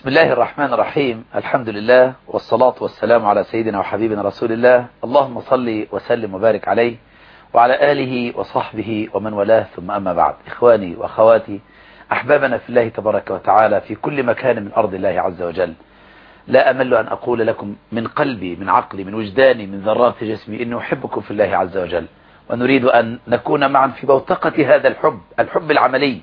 بسم الله الرحمن الرحيم الحمد لله والصلاة والسلام على سيدنا وحبيبنا رسول الله اللهم صل وسلم وبارك عليه وعلى آله وصحبه ومن والاه ثم أما بعد إخواني وأخواتي أحبابنا في الله تبارك وتعالى في كل مكان من أرض الله عز وجل لا أمل أن أقول لكم من قلبي من عقلي من وجداني من ذرات جسمي إني أحبكم في الله عز وجل ونريد أن نكون معا في بوتقة هذا الحب الحب العملي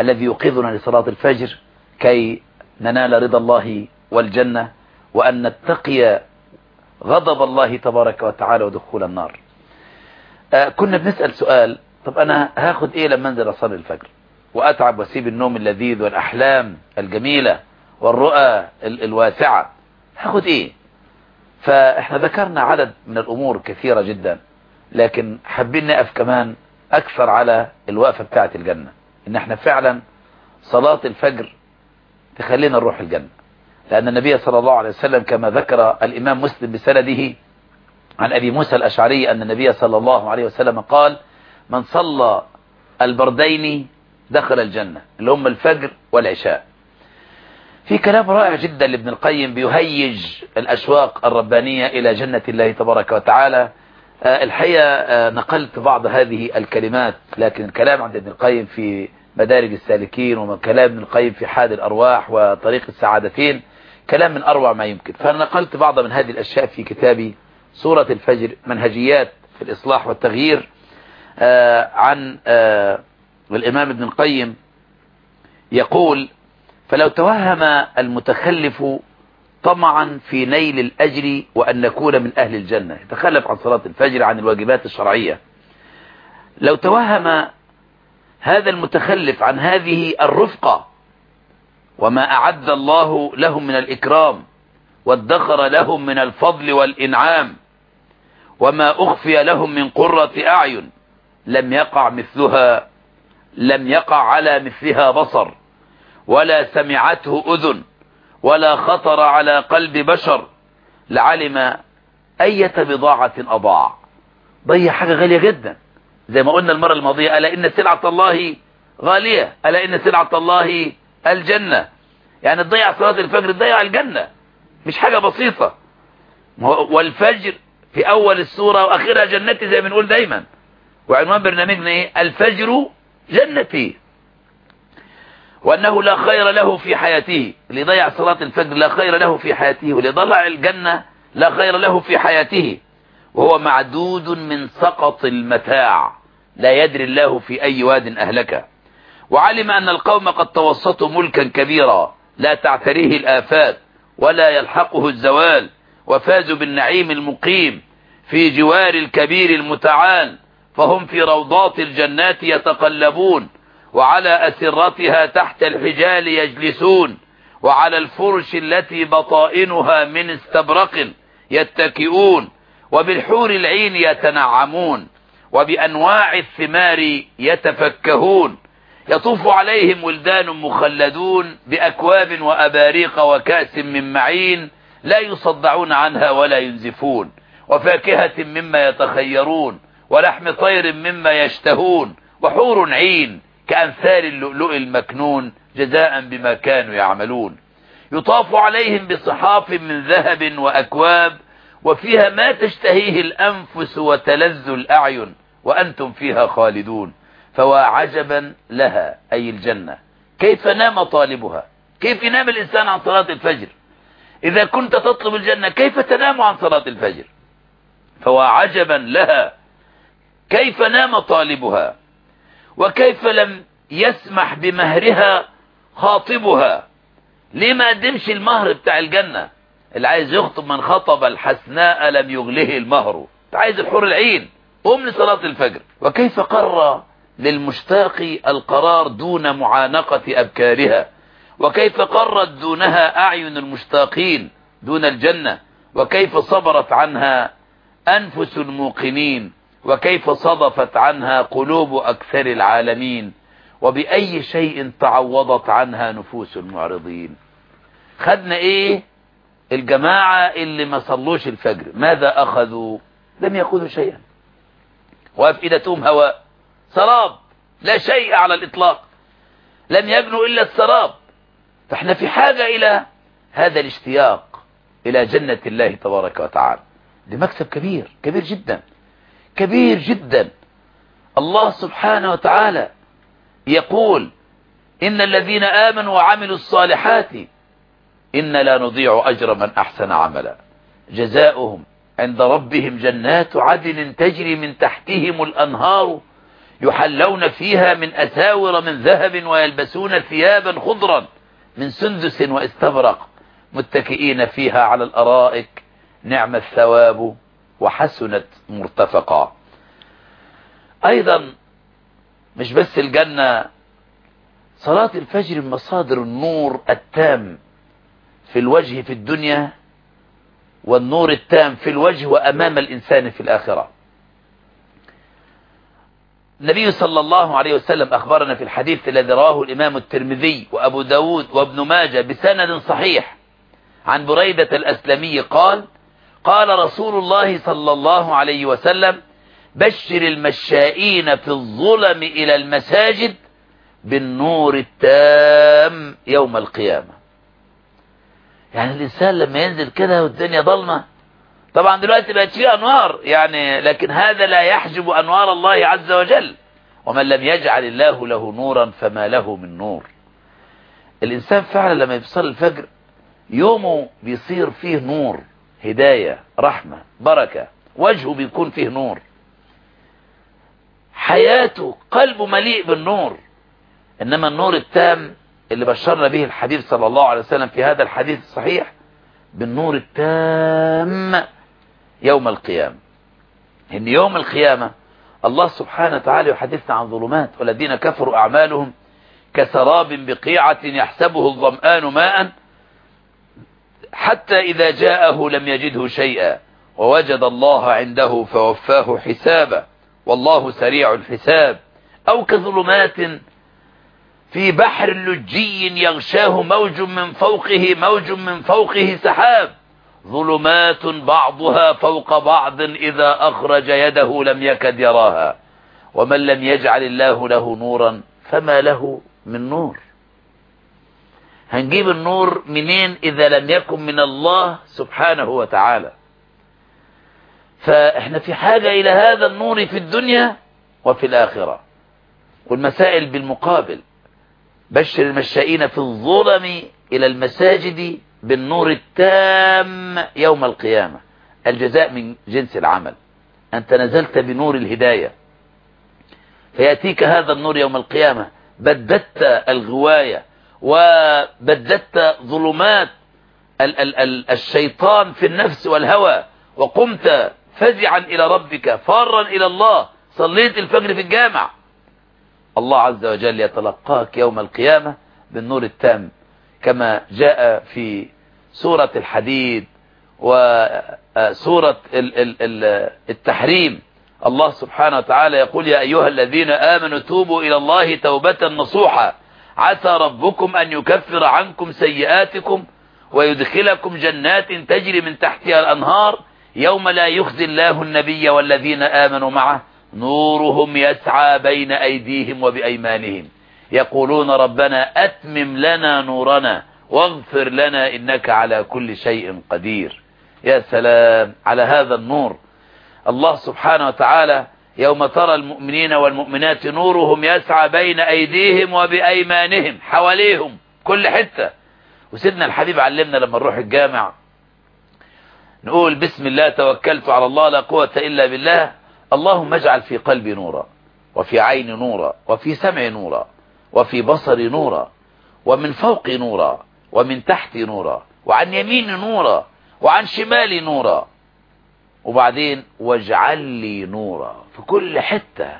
الذي يوقظنا لصلاة الفجر كي ننال رضا الله والجنة وأن نتقي غضب الله تبارك وتعالى ودخول النار. آه كنا بنسأل سؤال طب أنا هاخد إيه لما أنزل أصلي الفجر؟ وأتعب وأسيب النوم اللذيذ والأحلام الجميلة والرؤى الواسعة هاخد إيه؟ فإحنا ذكرنا عدد من الأمور كثيرة جدا لكن حابين نقف كمان أكثر على الوقفة بتاعة الجنة إن إحنا فعلا صلاة الفجر تخلينا نروح الجنة. لأن النبي صلى الله عليه وسلم كما ذكر الإمام مسلم بسنده عن أبي موسى الأشعري أن النبي صلى الله عليه وسلم قال من صلى البردين دخل الجنة اللي هم الفجر والعشاء. في كلام رائع جدا لابن القيم بيهيج الأشواق الربانية إلى جنة الله تبارك وتعالى. الحقيقة نقلت بعض هذه الكلمات لكن الكلام عند ابن القيم في مدارج السالكين ومن كلام ابن القيم في حاد الأرواح وطريق السعادتين كلام من أروع ما يمكن. فأنا نقلت بعض من هذه الأشياء في كتابي سورة الفجر منهجيات في الإصلاح والتغيير آه عن آه الإمام ابن القيم يقول فلو توهم المتخلف طمعا في نيل الأجر وأن نكون من أهل الجنة. يتخلف عن صلاة الفجر عن الواجبات الشرعية. لو توهم هذا المتخلف عن هذه الرفقة. وما أعد الله لهم من الإكرام وادخر لهم من الفضل والإنعام. وما أخفي لهم من قرة أعين لم يقع مثلها لم يقع على مثلها بصر. ولا سمعته أذن ولا خطر على قلب بشر. لعلم أية بضاعة أضاع. ضيع حاجة غالية جدا. زي ما قلنا المرة الماضية ألا إن سلعة الله غالية؟ ألا إن سلعة الله الجنة؟ يعني تضيع صلاة الفجر تضيع الجنة. مش حاجة بسيطة. والفجر في أول السورة وأخيرها جنتي زي ما بنقول دايما. وعنوان برنامجنا إيه؟ الفجر جنتي. وأنه لا خير له في حياته. اللي ضيع صلاة الفجر لا خير له في حياته. واللي ضلع الجنة لا خير له في حياته. وهو معدود من سقط المتاع. لا يدري الله في أي واد أهلك. وعلم أن القوم قد توسطوا ملكا كبيرا لا تعتريه الآفات ولا يلحقه الزوال وفازوا بالنعيم المقيم في جوار الكبير المتعال فهم في روضات الجنات يتقلبون وعلى أسرتها تحت الحجال يجلسون وعلى الفرش التي بطائنها من استبرق يتكئون وبالحور العين يتنعمون وبأنواع الثمار يتفكهون. يطوف عليهم ولدان مخلدون بأكواب وأباريق وكأس من معين لا يصدعون عنها ولا ينزفون. وفاكهة مما يتخيرون ولحم طير مما يشتهون. وحور عين كأمثال اللؤلؤ المكنون جزاء بما كانوا يعملون. يطاف عليهم بصحاف من ذهب وأكواب وفيها ما تشتهيه الأنفس وتلذ الأعين وأنتم فيها خالدون. فوا عجبا لها أي الجنة. كيف نام طالبها؟ كيف ينام الإنسان عن صلاة الفجر؟ إذا كنت تطلب الجنة كيف تنام عن صلاة الفجر؟ فوا عجبا لها. كيف نام طالبها؟ وكيف لم يسمح بمهرها خاطبها؟ ليه ما المهر بتاع الجنة؟ اللي عايز يخطب من خطب الحسناء لم يغله المهر. عايز الحور العين. قم لصلاة الفجر. وكيف قر للمشتاق القرار دون معانقة أبكارها؟ وكيف قرت دونها أعين المشتاقين دون الجنة؟ وكيف صبرت عنها أنفس الموقنين؟ وكيف صدفت عنها قلوب أكثر العالمين؟ وبأي شيء تعوضت عنها نفوس المعرضين؟ خدنا إيه؟ الجماعة اللي ما صلوش الفجر ماذا أخذوا؟ لم يأخذوا شيئا. وأفئدتهم هواء سراب. لا شيء على الإطلاق. لم يبنوا إلا السراب. فإحنا في حاجة إلى هذا الاشتياق إلى جنة الله تبارك وتعالى. ده مكسب كبير كبير جدا. كبير جدا. الله سبحانه وتعالى يقول إن الذين آمنوا وعملوا الصالحات إن لا نضيع أجر من أحسن عملا. جزاؤهم عند ربهم جنات عدن تجري من تحتهم الأنهار يحلون فيها من أساور من ذهب ويلبسون ثيابا خضرا من سندس واستبرق متكئين فيها على الأرائك. نعم الثواب وحسنت مرتفقا. أيضا مش بس الجنة صلاة الفجر مصادر النور التام. في الوجه في الدنيا والنور التام في الوجه وأمام الإنسان في الآخرة. النبي صلى الله عليه وسلم أخبرنا في الحديث الذي رواه الإمام الترمذي وأبو داود وابن ماجة بسند صحيح عن بريدة الأسلمي قال قال رسول الله صلى الله عليه وسلم بشر المشائين في الظلم إلى المساجد بالنور التام يوم القيامة. يعني الإنسان لما ينزل كده والدنيا ضلمة طبعا دلوقتي بقت فيه أنوار يعني لكن هذا لا يحجب أنوار الله عز وجل. ومن لم يجعل الله له نورا فما له من نور. الإنسان فعلا لما يصلي الفجر يومه بيصير فيه نور هداية رحمة بركة وجهه بيكون فيه نور. حياته قلبه مليء بالنور. إنما النور التام اللي بشرنا به الحبيب صلى الله عليه وسلم في هذا الحديث الصحيح بالنور التام يوم القيامة. إن يوم القيامة الله سبحانه وتعالى يحدثنا عن ظلمات والذين كفروا أعمالهم كسراب بقيعة يحسبه الظمآن ماء حتى إذا جاءه لم يجده شيئا ووجد الله عنده فوفاه حسابا والله سريع الحساب. أو كظلمات في بحر لجي يغشاه موج من فوقه موج من فوقه سحاب. ظلمات بعضها فوق بعض إذا أخرج يده لم يكد يراها. ومن لم يجعل الله له نورا فما له من نور. هنجيب النور منين إذا لم يكن من الله سبحانه وتعالى؟ فإحنا في حاجة إلى هذا النور في الدنيا وفي الآخرة. والمسائل بالمقابل. بشر المشائين في الظلم إلى المساجد بالنور التام يوم القيامة. الجزاء من جنس العمل. أنت نزلت بنور الهداية. فيأتيك هذا النور يوم القيامة. بددت الغواية وبددت ظلمات ال ال ال الشيطان في النفس والهوى. وقمت فزعا إلى ربك فارا إلى الله. صليت الفجر في الجامع. الله عز وجل يتلقاك يوم القيامة بالنور التام كما جاء في سورة الحديد وسورة التحريم. الله سبحانه وتعالى يقول يا أيها الذين آمنوا توبوا إلى الله توبة نصوحا. عسى ربكم أن يكفر عنكم سيئاتكم ويدخلكم جنات تجري من تحتها الأنهار يوم لا يخزي الله النبي والذين آمنوا معه. نورهم يسعى بين أيديهم وبأيمانهم. يقولون ربنا أتمم لنا نورنا واغفر لنا إنك على كل شيء قدير. يا سلام على هذا النور. الله سبحانه وتعالى يوم ترى المؤمنين والمؤمنات نورهم يسعى بين أيديهم وبأيمانهم حواليهم كل حتة. وسيدنا الحبيب علمنا لما نروح الجامع نقول بسم الله توكلت على الله لا قوة إلا بالله. اللهم اجعل في قلبي نورا وفي عيني نورا وفي سمعي نورا وفي بصري نورا ومن فوقي نورا ومن تحتي نورا وعن يميني نورا وعن شمالي نورا. وبعدين واجعل لي نورا في كل حتة.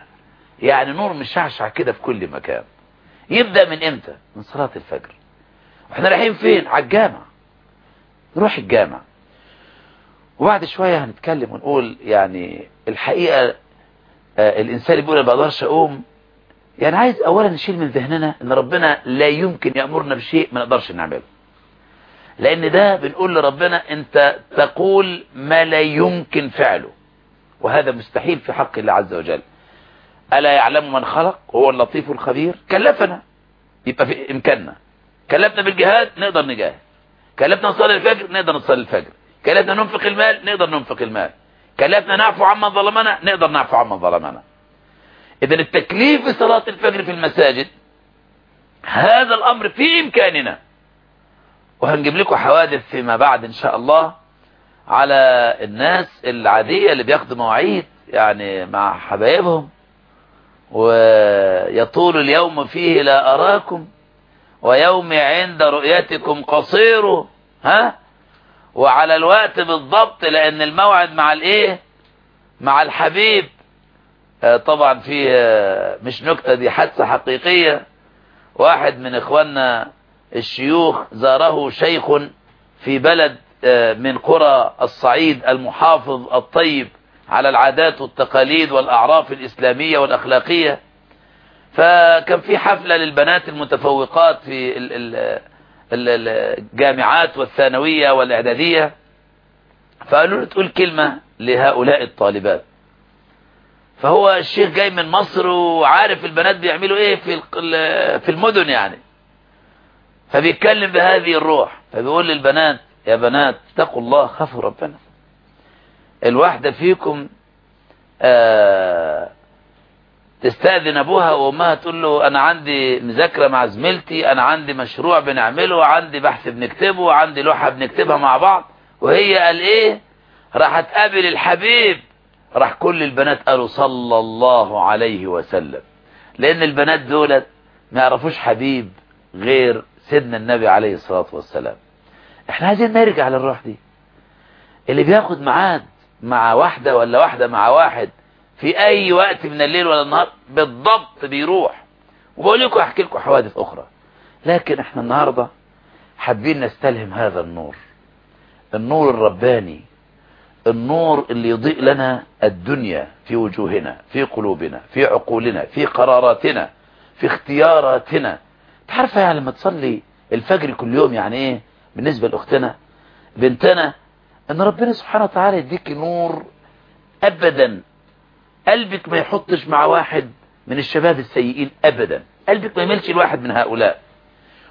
يعني نور مشعشع كده في كل مكان. يبدأ من إمتى؟ من صلاة الفجر. وإحنا رايحين فين؟ على الجامع. نروح الجامع. وبعد شوية هنتكلم ونقول يعني الحقيقة آه الإنسان بيقول أنا بقدرش أقوم يعني عايز أولا نشيل من ذهننا أن ربنا لا يمكن يأمرنا بشيء ما نقدرش نعمله. لأن ده بنقول لربنا أنت تقول ما لا يمكن فعله. وهذا مستحيل في حق الله عز وجل. ألا يعلم من خلق؟ هو اللطيف الخبير. كلفنا. يبقى في إمكاننا. كلفنا بالجهاد نقدر نجاهد. كلفنا نصلي الفجر نقدر نصلي الفجر. كلفنا ننفق المال نقدر ننفق المال. كلفنا نعفو عمن ظلمنا نقدر نعفو عمن ظلمنا. اذا التكليف في صلاة الفجر في المساجد هذا الأمر في إمكاننا. وهنجيب لكم حوادث فيما بعد إن شاء الله على الناس العادية اللي بياخدوا مواعيد يعني مع حبايبهم. ويطول اليوم فيه لا أراكم. ويوم عند رؤيتكم قصير. ها؟ وعلى الوقت بالضبط لأن الموعد مع الإيه؟ مع الحبيب. آه طبعا في آه مش نكتة دي حادثة حقيقية. واحد من إخواننا الشيوخ زاره شيخ في بلد آه من قرى الصعيد المحافظ الطيب على العادات والتقاليد والأعراف الإسلامية والأخلاقية. فكان في حفلة للبنات المتفوقات في الجامعات والثانوية والإعدادية فقالوا له تقول كلمة لهؤلاء الطالبات. فهو الشيخ جاي من مصر وعارف البنات بيعملوا إيه في في المدن يعني. فبيتكلم بهذه الروح فبيقول للبنات يا بنات اتقوا الله خافوا ربنا. الواحدة فيكم آه تستأذن أبوها وأمها تقول له أنا عندي مذاكرة مع زميلتي أنا عندي مشروع بنعمله عندي بحث بنكتبه عندي لوحة بنكتبها مع بعض. وهي قال إيه؟ راح تقابل الحبيب. راح كل البنات قالوا صلى الله عليه وسلم. لأن البنات دولت ما يعرفوش حبيب غير سيدنا النبي عليه الصلاة والسلام. إحنا عايزين نرجع للروح دي. اللي بياخد معاد مع واحدة ولا واحدة مع واحد في أي وقت من الليل ولا النهار بالضبط بيروح. وبقول لكم أحكي لكم حوادث أخرى. لكن إحنا النهاردة حابين نستلهم هذا النور. النور الرباني. النور اللي يضيء لنا الدنيا في وجوهنا في قلوبنا في عقولنا في قراراتنا في اختياراتنا. تعرف يعني لما تصلي الفجر كل يوم يعني إيه؟ بالنسبة لأختنا بنتنا إن ربنا سبحانه وتعالى يديك نور ابدا. قلبك ما يحطش مع واحد من الشباب السيئين ابدا. قلبك ما يملش الواحد من هؤلاء.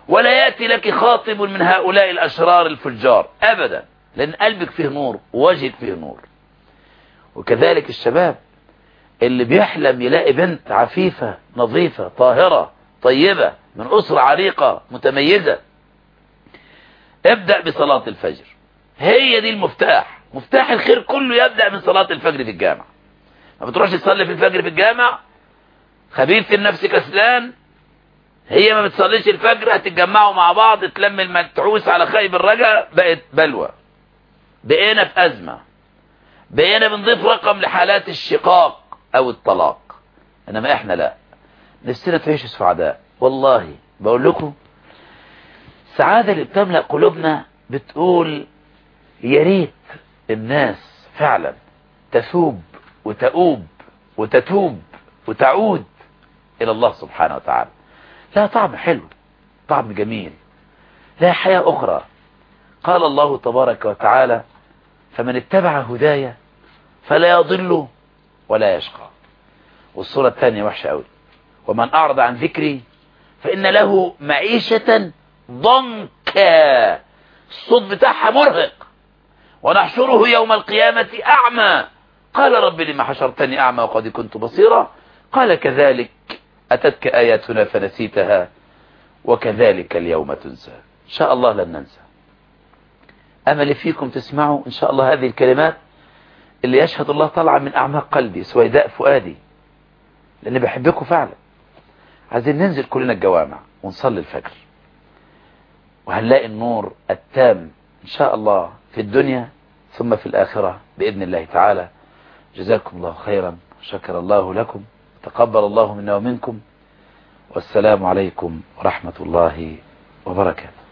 ولا يأتي لك خاطب من هؤلاء الأشرار الفجار ابدا. لأن قلبك فيه نور ووجهك فيه نور. وكذلك الشباب اللي بيحلم يلاقي بنت عفيفة نظيفة طاهرة طيبة من أسرة عريقة متميزة. ابدأ بصلاة الفجر. هي دي المفتاح. مفتاح الخير كله يبدأ من صلاة الفجر في الجامع ما بتروحش تصلي في الفجر في الجامع؟ خبيث النفس كسلان. هي ما بتصليش الفجر هتتجمعوا مع بعض تلم المتعوس على خيب الرجا بقت بلوى. بقينا في أزمة. بقينا بنضيف رقم لحالات الشقاق أو الطلاق. إنما إحنا لا. نفسنا تعيش سعداء. والله بقول لكم السعادة اللي بتملأ قلوبنا بتقول يا ريت الناس فعلا تثوب وتؤوب وتتوب وتعود إلى الله سبحانه وتعالى. لا طعم حلو طعم جميل. لا حياة أخرى. قال الله تبارك وتعالى فمن اتبع هدايا فلا يضل ولا يشقى. والصورة الثانية وحشة قوي ومن أعرض عن ذكري فإن له معيشة ضنكا. الصوت بتاعها مرهق. ونحشره يوم القيامة أعمى. قال رب لما حشرتني أعمى وقد كنت بصيرا. قال كذلك أتتك آياتنا فنسيتها وكذلك اليوم تنسى. إن شاء الله لن ننسى. أمل فيكم تسمعوا إن شاء الله هذه الكلمات اللي يشهد الله طالعة من أعماق قلبي سويداء فؤادي. لأني بحبكم فعلا. عايزين ننزل كلنا الجوامع ونصلي الفجر. وهنلاقي النور التام إن شاء الله في الدنيا ثم في الآخرة بإذن الله تعالى. جزاكم الله خيرا شكر الله لكم تقبل الله منا ومنكم والسلام عليكم ورحمة الله وبركاته.